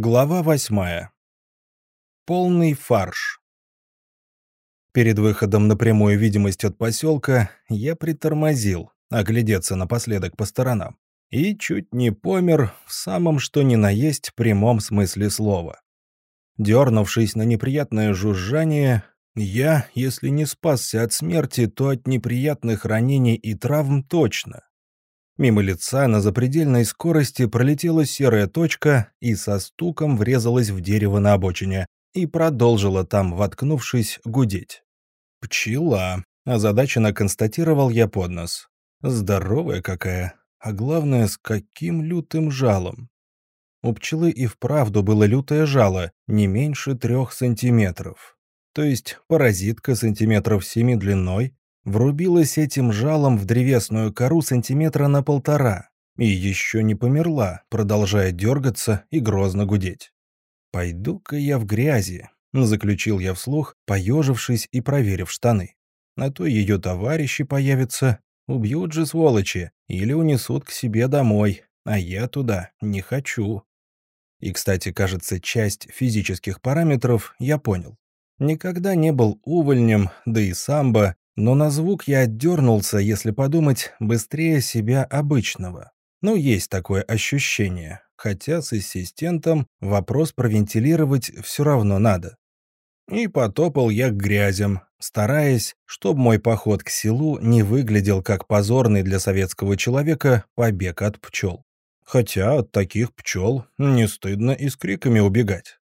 Глава восьмая. Полный фарш. Перед выходом на прямую видимость от поселка я притормозил, оглядеться напоследок по сторонам, и чуть не помер в самом что ни на есть прямом смысле слова. Дернувшись на неприятное жужжание, я, если не спасся от смерти, то от неприятных ранений и травм точно. Мимо лица на запредельной скорости пролетела серая точка и со стуком врезалась в дерево на обочине и продолжила там, воткнувшись, гудеть. «Пчела», — озадаченно констатировал я под нос. «Здоровая какая, а главное, с каким лютым жалом». У пчелы и вправду было лютое жало, не меньше трех сантиметров. То есть паразитка сантиметров семи длиной, врубилась этим жалом в древесную кору сантиметра на полтора и еще не померла, продолжая дергаться и грозно гудеть. «Пойду-ка я в грязи», — заключил я вслух, поежившись и проверив штаны. «А то ее товарищи появятся, убьют же сволочи или унесут к себе домой, а я туда не хочу». И, кстати, кажется, часть физических параметров я понял. Никогда не был увольнем, да и самбо но на звук я отдернулся, если подумать, быстрее себя обычного. Ну, есть такое ощущение, хотя с ассистентом вопрос провентилировать все равно надо. И потопал я к грязям, стараясь, чтобы мой поход к селу не выглядел как позорный для советского человека побег от пчел. Хотя от таких пчел не стыдно и с криками убегать.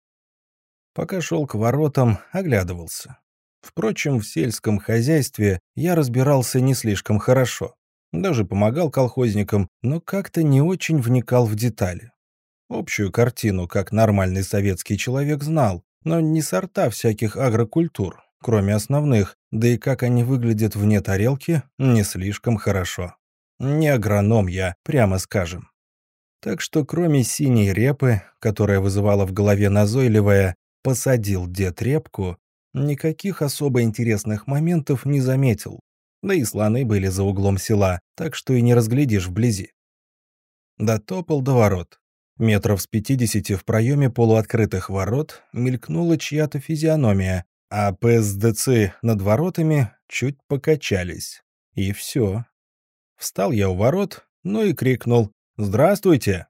Пока шел к воротам, оглядывался. Впрочем, в сельском хозяйстве я разбирался не слишком хорошо. Даже помогал колхозникам, но как-то не очень вникал в детали. Общую картину, как нормальный советский человек, знал, но не сорта всяких агрокультур, кроме основных, да и как они выглядят вне тарелки, не слишком хорошо. Не агроном я, прямо скажем. Так что кроме синей репы, которая вызывала в голове назойливая «посадил дед репку», Никаких особо интересных моментов не заметил. Да и слоны были за углом села, так что и не разглядишь вблизи. Дотопал до ворот. Метров с пятидесяти в проеме полуоткрытых ворот мелькнула чья-то физиономия, а ПСДЦ над воротами чуть покачались. И все. Встал я у ворот, ну и крикнул «Здравствуйте!»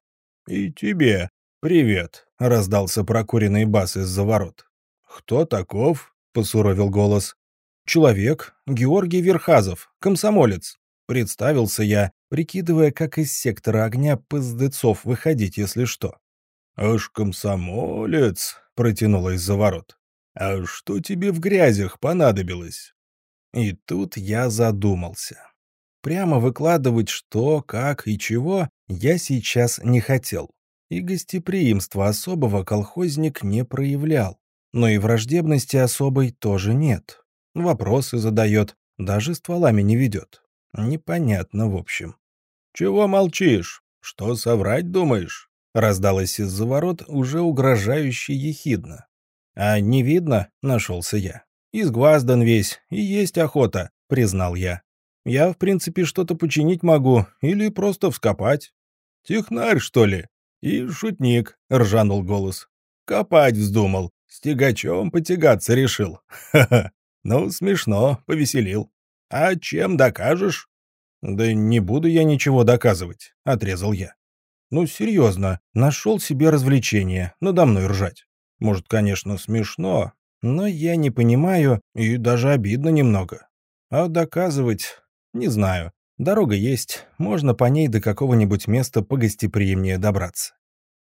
«И тебе привет!» — раздался прокуренный бас из-за ворот. «Кто таков?» — посуровил голос. «Человек, Георгий Верхазов, комсомолец». Представился я, прикидывая, как из сектора огня пыздецов выходить, если что. «Аж комсомолец», — протянула из-за ворот. «А что тебе в грязях понадобилось?» И тут я задумался. Прямо выкладывать что, как и чего я сейчас не хотел. И гостеприимства особого колхозник не проявлял. Но и враждебности особой тоже нет. Вопросы задает, даже стволами не ведет. Непонятно, в общем. «Чего молчишь? Что соврать думаешь?» Раздалось из-за ворот уже угрожающе ехидно. «А не видно?» — нашелся я. «Изгваздан весь, и есть охота», — признал я. «Я, в принципе, что-то починить могу или просто вскопать». «Технарь, что ли?» «И шутник», — ржанул голос. «Копать вздумал. С тягачом потягаться решил. Ха-ха. Ну, смешно, повеселил. А чем докажешь? Да не буду я ничего доказывать, отрезал я. Ну, серьезно, нашел себе развлечение, надо мной ржать. Может, конечно, смешно, но я не понимаю и даже обидно немного. А доказывать, не знаю. Дорога есть, можно по ней до какого-нибудь места погостеприимнее добраться.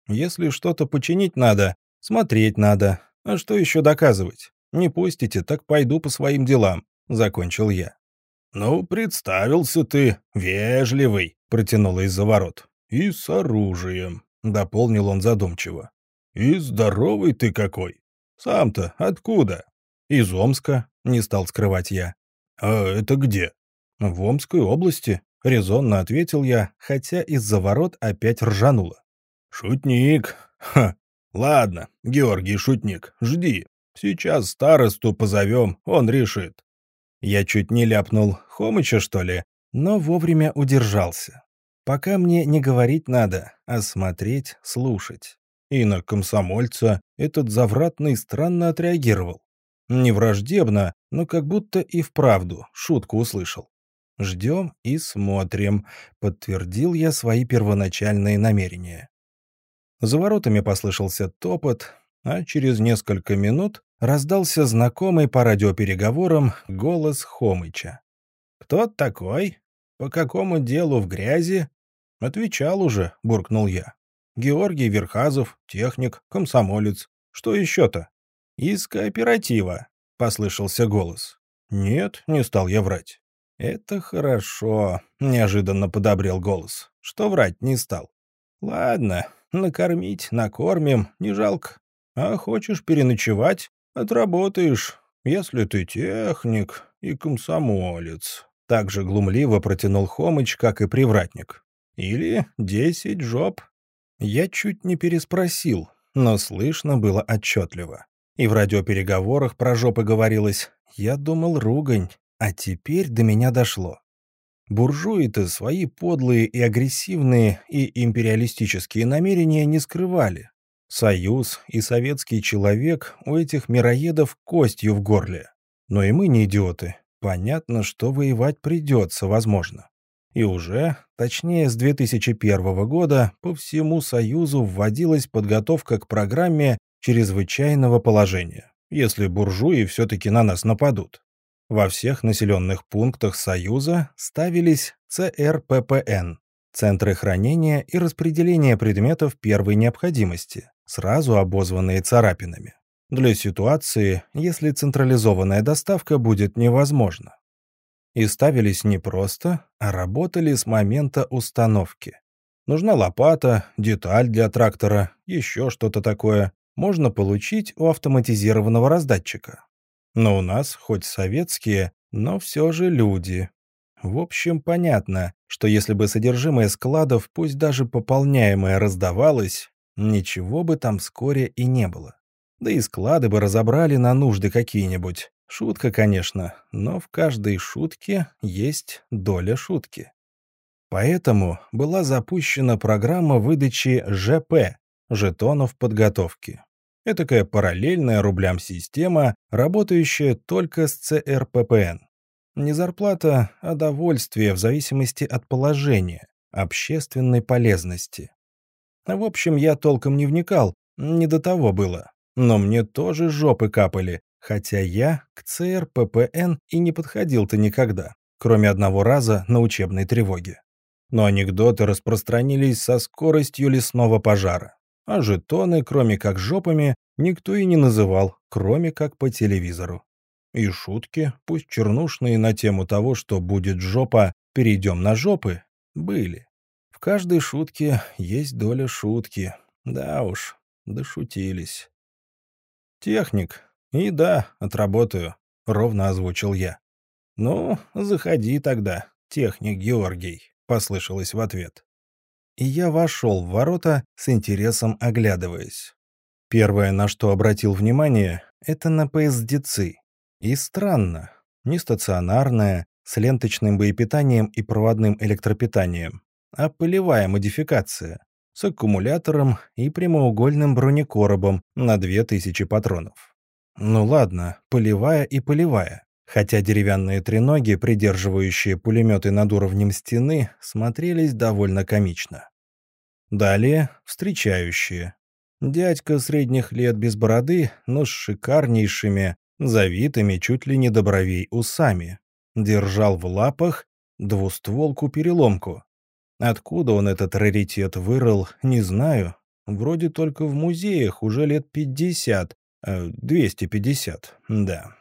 Если что-то починить надо, смотреть надо, а что еще доказывать? Не пустите, так пойду по своим делам», — закончил я. «Ну, представился ты, вежливый», — протянула из-за ворот. «И с оружием», — дополнил он задумчиво. «И здоровый ты какой! Сам-то откуда?» «Из Омска», — не стал скрывать я. «А это где?» «В Омской области», — резонно ответил я, хотя из-за ворот опять ржануло. «Шутник! Ха! «Ладно, Георгий Шутник, жди. Сейчас старосту позовем, он решит». Я чуть не ляпнул Хомыча, что ли, но вовремя удержался. Пока мне не говорить надо, а смотреть, слушать. И на комсомольца этот завратный странно отреагировал. Не враждебно, но как будто и вправду шутку услышал. «Ждем и смотрим», — подтвердил я свои первоначальные намерения. За воротами послышался топот, а через несколько минут раздался знакомый по радиопереговорам голос Хомыча. «Кто такой? По какому делу в грязи?» «Отвечал уже», — буркнул я. «Георгий Верхазов, техник, комсомолец. Что еще-то?» «Из кооператива», — послышался голос. «Нет, не стал я врать. «Это хорошо», — неожиданно подобрел голос. «Что врать не стал?» «Ладно, накормить, накормим, не жалко. А хочешь переночевать? Отработаешь, если ты техник и комсомолец». Так же глумливо протянул Хомыч, как и привратник. «Или десять жоп». Я чуть не переспросил, но слышно было отчетливо. И в радиопереговорах про жопы говорилось. Я думал, ругань. А теперь до меня дошло. Буржуи-то свои подлые и агрессивные и империалистические намерения не скрывали. Союз и советский человек у этих мироедов костью в горле. Но и мы не идиоты. Понятно, что воевать придется, возможно. И уже, точнее с 2001 года, по всему Союзу вводилась подготовка к программе чрезвычайного положения, если буржуи все-таки на нас нападут. Во всех населенных пунктах Союза ставились ЦРППН – Центры хранения и распределения предметов первой необходимости, сразу обозванные царапинами, для ситуации, если централизованная доставка будет невозможна. И ставились не просто, а работали с момента установки. Нужна лопата, деталь для трактора, еще что-то такое. Можно получить у автоматизированного раздатчика. Но у нас хоть советские, но все же люди. В общем, понятно, что если бы содержимое складов, пусть даже пополняемое, раздавалось, ничего бы там вскоре и не было. Да и склады бы разобрали на нужды какие-нибудь. Шутка, конечно, но в каждой шутке есть доля шутки. Поэтому была запущена программа выдачи ЖП – жетонов подготовки. Этакая параллельная рублям система, работающая только с ЦРППН. Не зарплата, а довольствие в зависимости от положения, общественной полезности. В общем, я толком не вникал, не до того было. Но мне тоже жопы капали, хотя я к ЦРППН и не подходил-то никогда, кроме одного раза на учебной тревоге. Но анекдоты распространились со скоростью лесного пожара а жетоны, кроме как жопами, никто и не называл, кроме как по телевизору. И шутки, пусть чернушные на тему того, что будет жопа, перейдем на жопы, были. В каждой шутке есть доля шутки. Да уж, дошутились. «Техник. И да, отработаю», — ровно озвучил я. «Ну, заходи тогда, техник Георгий», — послышалось в ответ и я вошел в ворота с интересом оглядываясь. Первое, на что обратил внимание, это на ПСДЦ. И странно, не стационарная, с ленточным боепитанием и проводным электропитанием, а полевая модификация с аккумулятором и прямоугольным бронекоробом на 2000 патронов. Ну ладно, полевая и полевая хотя деревянные треноги, придерживающие пулеметы над уровнем стены, смотрелись довольно комично. Далее встречающие. Дядька средних лет без бороды, но с шикарнейшими, завитыми чуть ли не до бровей усами. Держал в лапах двустволку-переломку. Откуда он этот раритет вырыл, не знаю. Вроде только в музеях уже лет 50, э, 250, да.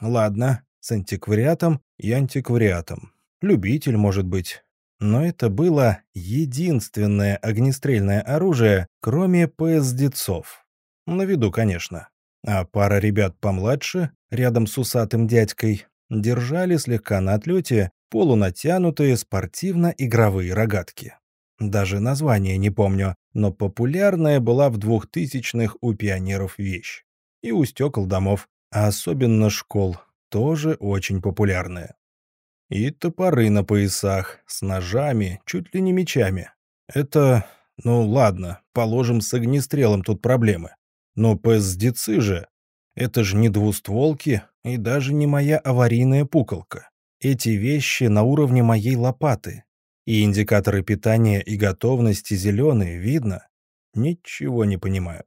Ладно, с антиквариатом и антиквариатом. Любитель, может быть. Но это было единственное огнестрельное оружие, кроме ПСДцов. На виду, конечно. А пара ребят помладше, рядом с усатым дядькой, держали слегка на отлете полунатянутые спортивно-игровые рогатки. Даже название не помню, но популярная была в двухтысячных у пионеров вещь. И у стекол домов, а особенно школ, тоже очень популярная. И топоры на поясах, с ножами, чуть ли не мечами. Это... Ну ладно, положим, с огнестрелом тут проблемы. Но ПСДЦ же... Это же не двустволки и даже не моя аварийная пуколка. Эти вещи на уровне моей лопаты. И индикаторы питания и готовности зеленые, видно? Ничего не понимаю.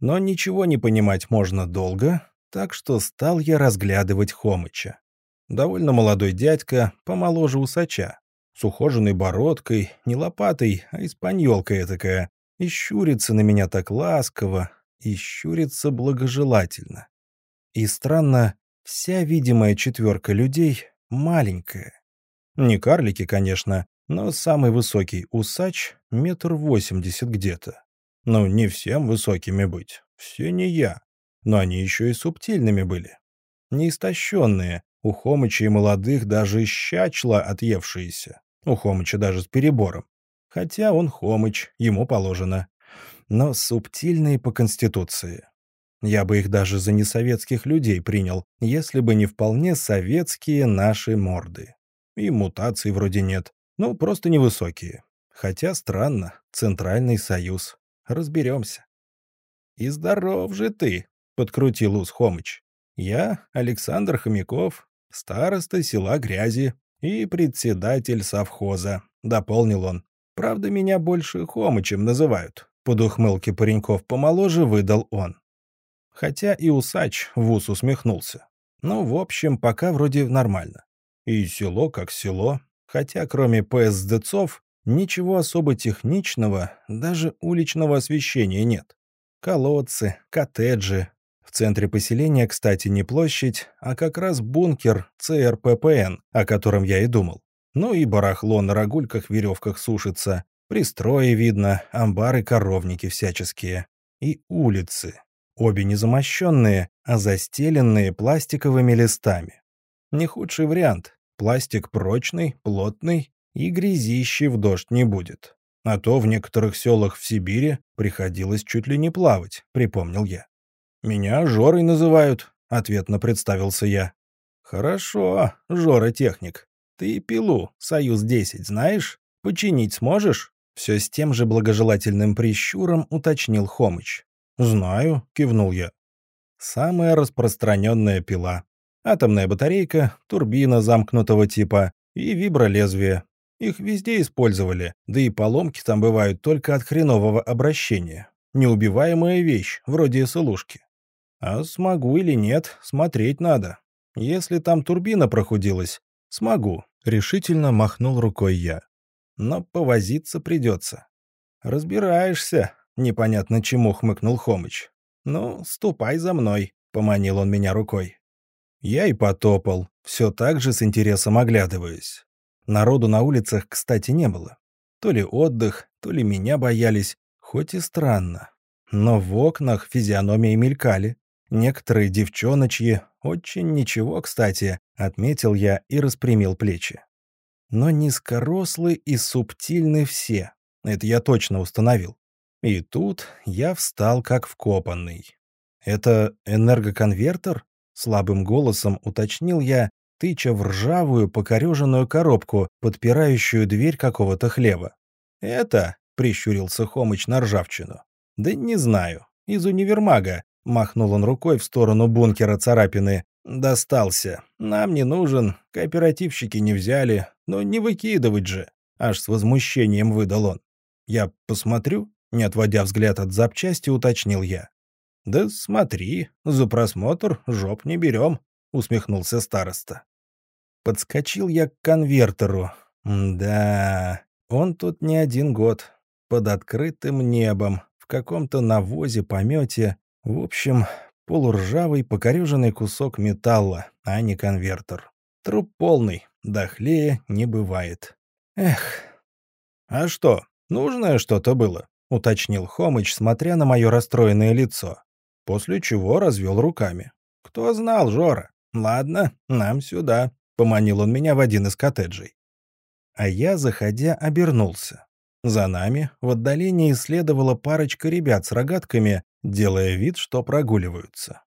Но ничего не понимать можно долго, так что стал я разглядывать Хомыча. Довольно молодой дядька, помоложе усача, с ухоженной бородкой, не лопатой, а испаньолка этакая, и щурится на меня так ласково, и щурится благожелательно. И странно, вся видимая четверка людей маленькая. Не карлики, конечно, но самый высокий усач — метр восемьдесят где-то. Ну, не всем высокими быть, все не я. Но они еще и субтильными были. Не истощенные, у Хомыча и молодых даже щачла отъевшиеся. У Хомыча даже с перебором. Хотя он Хомыч, ему положено. Но субтильные по конституции. Я бы их даже за несоветских людей принял, если бы не вполне советские наши морды. И мутаций вроде нет. Ну, просто невысокие. Хотя странно, Центральный Союз. Разберемся. «И здоров же ты!» — подкрутил ус Хомыч. «Я Александр Хомяков, староста села Грязи и председатель совхоза», — дополнил он. «Правда, меня больше Хомычем называют». Под ухмылки пареньков помоложе выдал он. Хотя и усач в ус усмехнулся. Ну, в общем, пока вроде нормально. И село как село, хотя кроме ПСДцов ничего особо техничного, даже уличного освещения нет. Колодцы, коттеджи. В центре поселения, кстати, не площадь, а как раз бункер ЦРППН, о котором я и думал. Ну и барахло на рогульках-веревках сушится, пристрои видно, амбары, коровники всяческие. И улицы. Обе не замощенные, а застеленные пластиковыми листами. Не худший вариант. Пластик прочный, плотный, и грязищи в дождь не будет. А то в некоторых селах в Сибири приходилось чуть ли не плавать, припомнил я. «Меня Жорой называют», — ответно представился я. «Хорошо, Жора-техник. Ты пилу «Союз-10» знаешь? Починить сможешь?» Все с тем же благожелательным прищуром уточнил Хомыч. «Знаю», — кивнул я. «Самая распространенная пила. Атомная батарейка, турбина замкнутого типа и вибролезвие. Их везде использовали, да и поломки там бывают только от хренового обращения. Неубиваемая вещь, вроде СЛУшки. А смогу или нет, смотреть надо. Если там турбина прохудилась, смогу, решительно махнул рукой я. Но повозиться придется. Разбираешься, Непонятно чему хмыкнул Хомыч. «Ну, ступай за мной», — поманил он меня рукой. Я и потопал, все так же с интересом оглядываясь. Народу на улицах, кстати, не было. То ли отдых, то ли меня боялись, хоть и странно. Но в окнах физиономии мелькали. Некоторые девчоночьи, очень ничего, кстати, отметил я и распрямил плечи. Но низкорослы и субтильны все. Это я точно установил. И тут я встал как вкопанный. «Это энергоконвертер?» — слабым голосом уточнил я, тыча в ржавую покореженную коробку, подпирающую дверь какого-то хлева. «Это?» — прищурился Хомыч на ржавчину. «Да не знаю. Из универмага», — махнул он рукой в сторону бункера царапины. «Достался. Нам не нужен. Кооперативщики не взяли. Но не выкидывать же». Аж с возмущением выдал он. «Я посмотрю?» Не отводя взгляд от запчасти, уточнил я. «Да смотри, за просмотр жоп не берем», — усмехнулся староста. Подскочил я к конвертеру. Да, он тут не один год. Под открытым небом, в каком-то навозе-помете. В общем, полуржавый покореженный кусок металла, а не конвертер. Труп полный, дохлее не бывает. Эх. А что, нужное что-то было? — уточнил Хомыч, смотря на мое расстроенное лицо. После чего развел руками. «Кто знал, Жора? Ладно, нам сюда», — поманил он меня в один из коттеджей. А я, заходя, обернулся. За нами в отдалении следовала парочка ребят с рогатками, делая вид, что прогуливаются.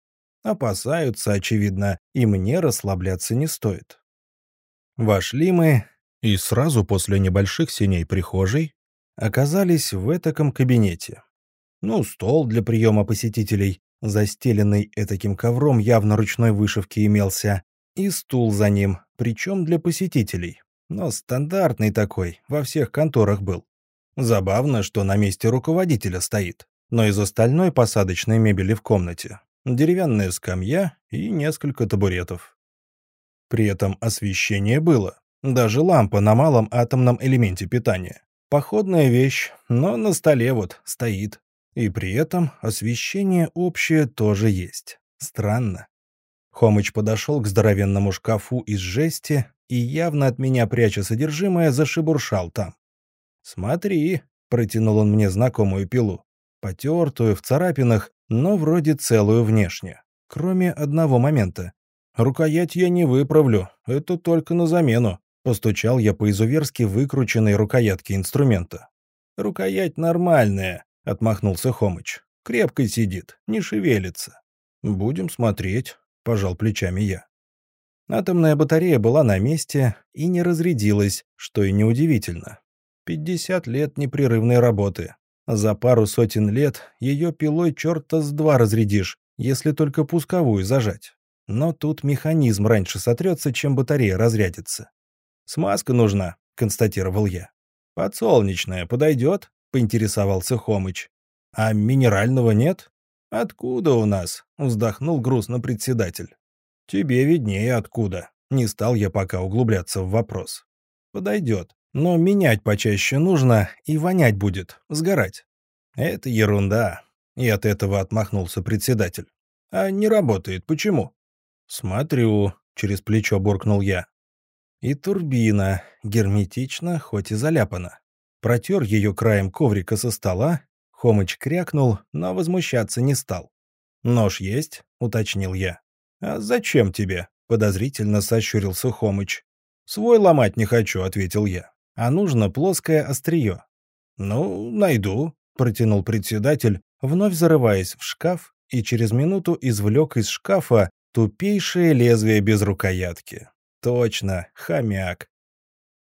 Опасаются, очевидно, и мне расслабляться не стоит. Вошли мы, и сразу после небольших синей прихожей оказались в этаком кабинете. Ну, стол для приема посетителей, застеленный этаким ковром явно ручной вышивки имелся, и стул за ним, причем для посетителей. Но стандартный такой, во всех конторах был. Забавно, что на месте руководителя стоит, но из остальной посадочной мебели в комнате деревянная скамья и несколько табуретов. При этом освещение было, даже лампа на малом атомном элементе питания. Походная вещь, но на столе вот стоит. И при этом освещение общее тоже есть. Странно. Хомыч подошел к здоровенному шкафу из жести и, явно от меня пряча содержимое, зашибуршал там. «Смотри», — протянул он мне знакомую пилу. Потертую, в царапинах, но вроде целую внешне. Кроме одного момента. «Рукоять я не выправлю, это только на замену», — постучал я по изуверски выкрученной рукоятке инструмента. «Рукоять нормальная», — отмахнулся Хомыч. «Крепко сидит, не шевелится». «Будем смотреть», — пожал плечами я. Атомная батарея была на месте и не разрядилась, что и неудивительно. 50 лет непрерывной работы. За пару сотен лет ее пилой черта с два разрядишь, если только пусковую зажать. Но тут механизм раньше сотрется, чем батарея разрядится. «Смазка нужна», — констатировал я. «Подсолнечная подойдет?» — поинтересовался Хомыч. «А минерального нет?» «Откуда у нас?» — вздохнул грустно председатель. «Тебе виднее откуда». Не стал я пока углубляться в вопрос. «Подойдет. Но менять почаще нужно, и вонять будет, сгорать». «Это ерунда», — и от этого отмахнулся председатель. «А не работает. Почему?» «Смотрю», — через плечо буркнул я. И турбина, герметично, хоть и заляпана. Протер ее краем коврика со стола, Хомыч крякнул, но возмущаться не стал. «Нож есть?» — уточнил я. «А зачем тебе?» — подозрительно сощурился Хомыч. «Свой ломать не хочу», — ответил я. «А нужно плоское острие». «Ну, найду», — протянул председатель, вновь зарываясь в шкаф и через минуту извлек из шкафа тупейшее лезвие без рукоятки. Точно, хомяк.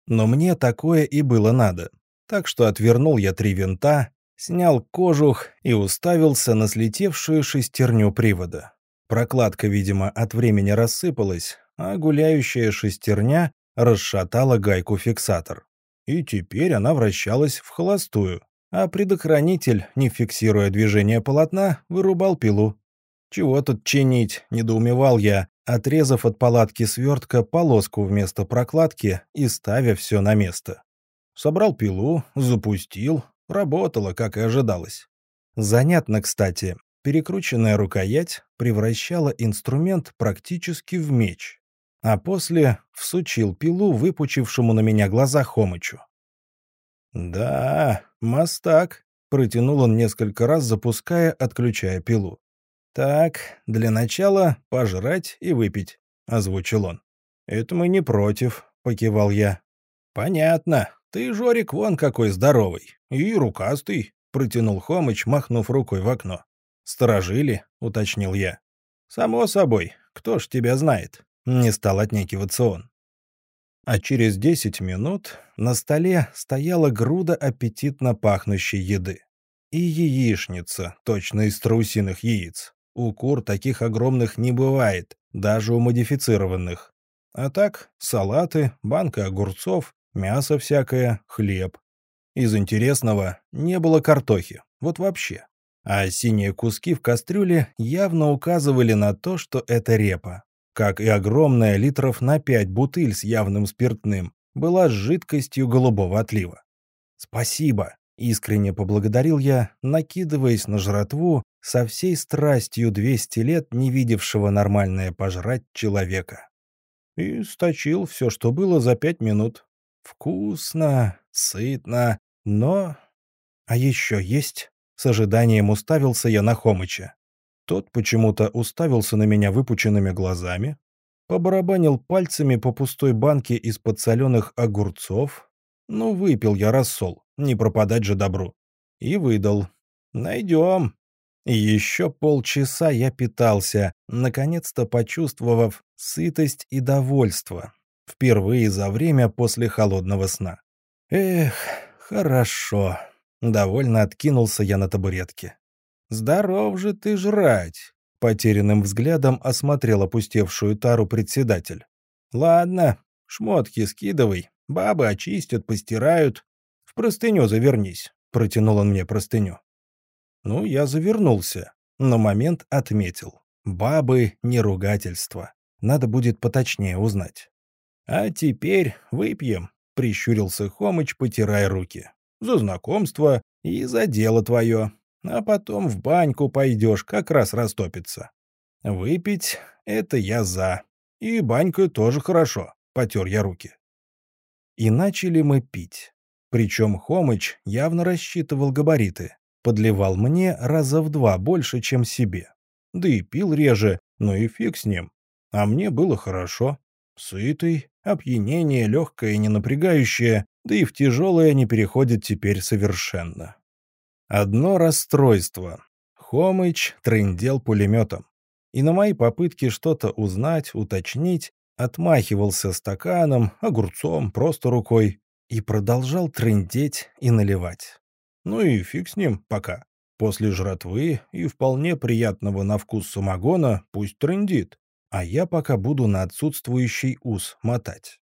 Но мне такое и было надо. Так что отвернул я три винта, снял кожух и уставился на слетевшую шестерню привода. Прокладка, видимо, от времени рассыпалась, а гуляющая шестерня расшатала гайку-фиксатор. И теперь она вращалась в холостую, а предохранитель, не фиксируя движение полотна, вырубал пилу. «Чего тут чинить?» – недоумевал я, отрезав от палатки свертка полоску вместо прокладки и ставя все на место. Собрал пилу, запустил, работало, как и ожидалось. Занятно, кстати, Перекрученная рукоять превращала инструмент практически в меч, а после всучил пилу выпучившему на меня глаза Хомычу. «Да, мастак», — протянул он несколько раз, запуская, отключая пилу. «Так, для начала пожрать и выпить», — озвучил он. «Это мы не против», — покивал я. «Понятно. Ты, Жорик, вон какой здоровый. И рукастый», — протянул Хомыч, махнув рукой в окно. «Сторожили?» — уточнил я. «Само собой. Кто ж тебя знает?» — не стал отнекиваться он. А через десять минут на столе стояла груда аппетитно пахнущей еды. И яичница, точно из страусиных яиц. У кур таких огромных не бывает, даже у модифицированных. А так, салаты, банка огурцов, мясо всякое, хлеб. Из интересного не было картохи, вот вообще а синие куски в кастрюле явно указывали на то, что это репа. Как и огромная литров на пять бутыль с явным спиртным была с жидкостью голубого отлива. «Спасибо», — искренне поблагодарил я, накидываясь на жратву со всей страстью 200 лет не видевшего нормальное пожрать человека. И сточил все, что было за пять минут. Вкусно, сытно, но... А еще есть? С ожиданием уставился я на Хомыча. Тот почему-то уставился на меня выпученными глазами, побарабанил пальцами по пустой банке из-под соленых огурцов. Ну, выпил я рассол, не пропадать же добру. И выдал. «Найдем». Еще полчаса я питался, наконец-то почувствовав сытость и довольство. Впервые за время после холодного сна. Эх, «Хорошо». Довольно откинулся я на табуретке. «Здоров же ты жрать!» Потерянным взглядом осмотрел опустевшую тару председатель. «Ладно, шмотки скидывай, бабы очистят, постирают. В простыню завернись», — протянул он мне простыню. Ну, я завернулся, но момент отметил. Бабы — не ругательство. Надо будет поточнее узнать. «А теперь выпьем», — прищурился Хомыч, потирая руки. «За знакомство и за дело твое. А потом в баньку пойдешь, как раз растопится. Выпить — это я за. И банька тоже хорошо», — потер я руки. И начали мы пить. Причем Хомыч явно рассчитывал габариты. Подливал мне раза в два больше, чем себе. Да и пил реже, но и фиг с ним. А мне было хорошо. Сытый, опьянение легкое и не напрягающее, да и в тяжелое не переходит теперь совершенно. Одно расстройство. Хомыч трындел пулеметом. И на мои попытки что-то узнать, уточнить, отмахивался стаканом, огурцом, просто рукой и продолжал трындеть и наливать. Ну и фиг с ним пока. После жратвы и вполне приятного на вкус самогона пусть трындит а я пока буду на отсутствующий ус мотать.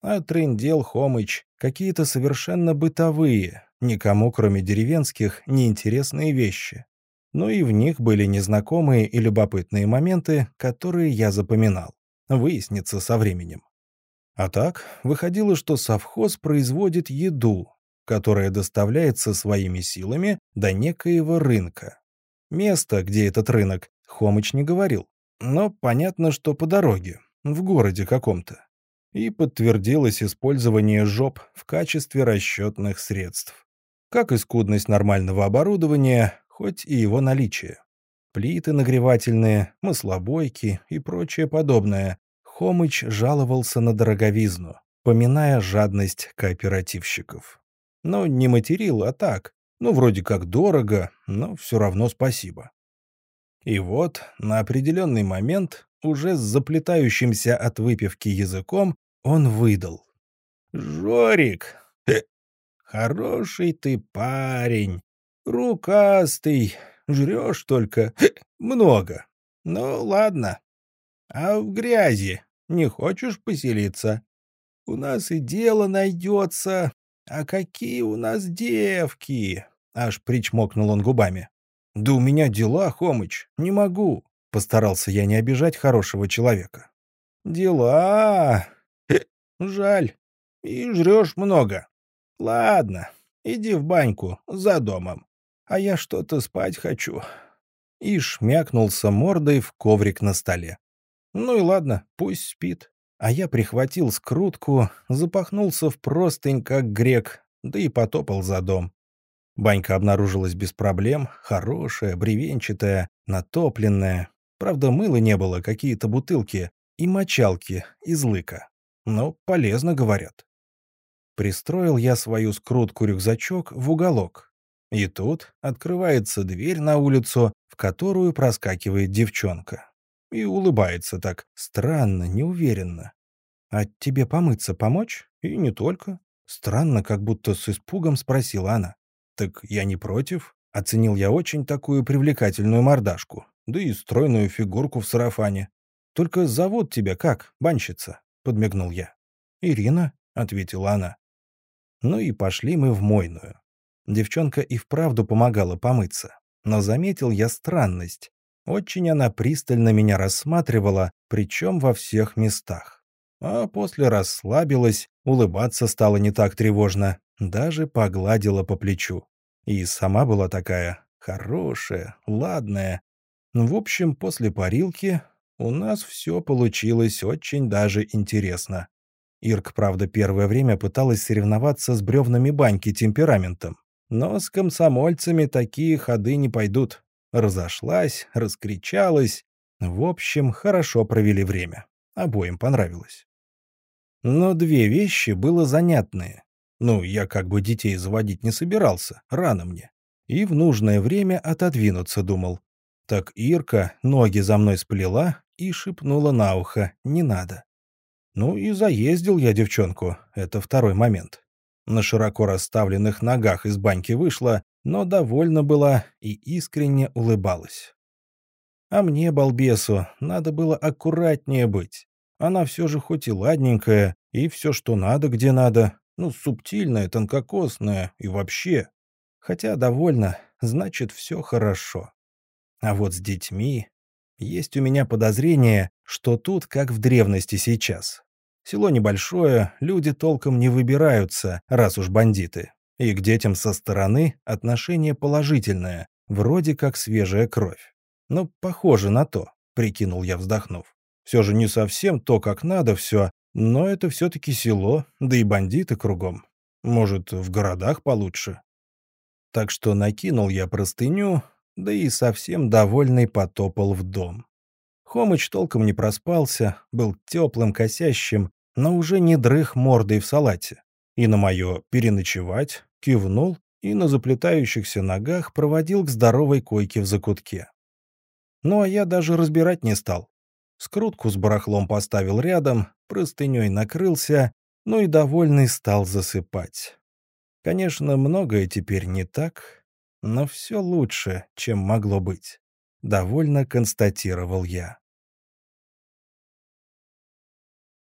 А трындел Хомыч какие-то совершенно бытовые, никому, кроме деревенских, неинтересные вещи. Но и в них были незнакомые и любопытные моменты, которые я запоминал. Выяснится со временем. А так, выходило, что совхоз производит еду, которая доставляется своими силами до некоего рынка. Место, где этот рынок, Хомыч не говорил. Но понятно, что по дороге, в городе каком-то. И подтвердилось использование жоп в качестве расчетных средств. Как и скудность нормального оборудования, хоть и его наличие. Плиты нагревательные, маслобойки и прочее подобное. Хомыч жаловался на дороговизну, поминая жадность кооперативщиков. Но не материл, а так. Ну, вроде как дорого, но все равно спасибо. И вот, на определенный момент, уже с заплетающимся от выпивки языком, он выдал. «Жорик, хороший ты парень, рукастый, жрешь только много. Ну, ладно. А в грязи не хочешь поселиться? У нас и дело найдется. А какие у нас девки!» Аж причмокнул он губами. «Да у меня дела, Хомыч, не могу», — постарался я не обижать хорошего человека. «Дела? Жаль. И жрешь много. Ладно, иди в баньку за домом, а я что-то спать хочу». И шмякнулся мордой в коврик на столе. «Ну и ладно, пусть спит». А я прихватил скрутку, запахнулся в простынь, как грек, да и потопал за дом. Банька обнаружилась без проблем, хорошая, бревенчатая, натопленная. Правда, мыла не было, какие-то бутылки и мочалки из лыка. Но полезно, говорят. Пристроил я свою скрутку-рюкзачок в уголок. И тут открывается дверь на улицу, в которую проскакивает девчонка. И улыбается так странно, неуверенно. «А тебе помыться помочь?» И не только. Странно, как будто с испугом спросила она. «Так я не против», — оценил я очень такую привлекательную мордашку, да и стройную фигурку в сарафане. «Только зовут тебя как, банщица?» — подмигнул я. «Ирина», — ответила она. Ну и пошли мы в мойную. Девчонка и вправду помогала помыться. Но заметил я странность. Очень она пристально меня рассматривала, причем во всех местах. А после расслабилась, улыбаться стало не так тревожно, даже погладила по плечу. И сама была такая хорошая, ладная. В общем, после парилки у нас все получилось очень даже интересно. Ирк, правда, первое время пыталась соревноваться с бревнами баньки темпераментом. Но с комсомольцами такие ходы не пойдут. Разошлась, раскричалась. В общем, хорошо провели время. Обоим понравилось. Но две вещи было занятные. Ну, я как бы детей заводить не собирался, рано мне. И в нужное время отодвинуться думал. Так Ирка ноги за мной сплела и шепнула на ухо «не надо». Ну и заездил я девчонку, это второй момент. На широко расставленных ногах из баньки вышла, но довольна была и искренне улыбалась. А мне, балбесу, надо было аккуратнее быть. Она все же хоть и ладненькая, и все, что надо, где надо, ну, субтильная, тонкокосная и вообще. Хотя довольно, значит, все хорошо. А вот с детьми... Есть у меня подозрение, что тут как в древности сейчас. Село небольшое, люди толком не выбираются, раз уж бандиты. И к детям со стороны отношение положительное, вроде как свежая кровь. Ну, похоже на то, прикинул я, вздохнув. Все же не совсем то, как надо все, но это все-таки село, да и бандиты кругом. Может, в городах получше. Так что накинул я простыню, да и совсем довольный потопал в дом. Хомыч толком не проспался, был теплым, косящим, но уже не дрых мордой в салате. И на мое «переночевать» кивнул и на заплетающихся ногах проводил к здоровой койке в закутке. Ну а я даже разбирать не стал. Скрутку с барахлом поставил рядом, простыней накрылся, ну и довольный стал засыпать. Конечно, многое теперь не так, но все лучше, чем могло быть. Довольно констатировал я.